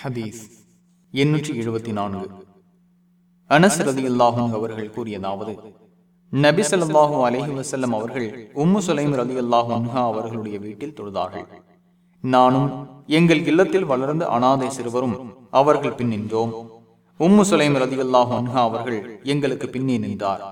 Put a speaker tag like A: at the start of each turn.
A: ஹதீஸ் எண்ணூற்றி எழுபத்தி நான்கு. அனஸ் ரதி அல்லாஹும் அவர்கள் கூறியதாவது நபி ஸல்லல்லாஹு அலஹி வசல்லம் அவர்கள் உம்மு சுலைம் ரதி அல்லாஹு அவர்களுடைய வீட்டில் தொழுதார்கள். நானும் எங்கள் இல்லத்தில் வளர்ந்த அனாதை சிறுவரும் அவர்கள் பின் நின்றோம் உம்மு சுலைம் ரதி அல்லாஹு அவர்கள் எங்களுக்கு பின்னே நின்றார்.